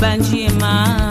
banjima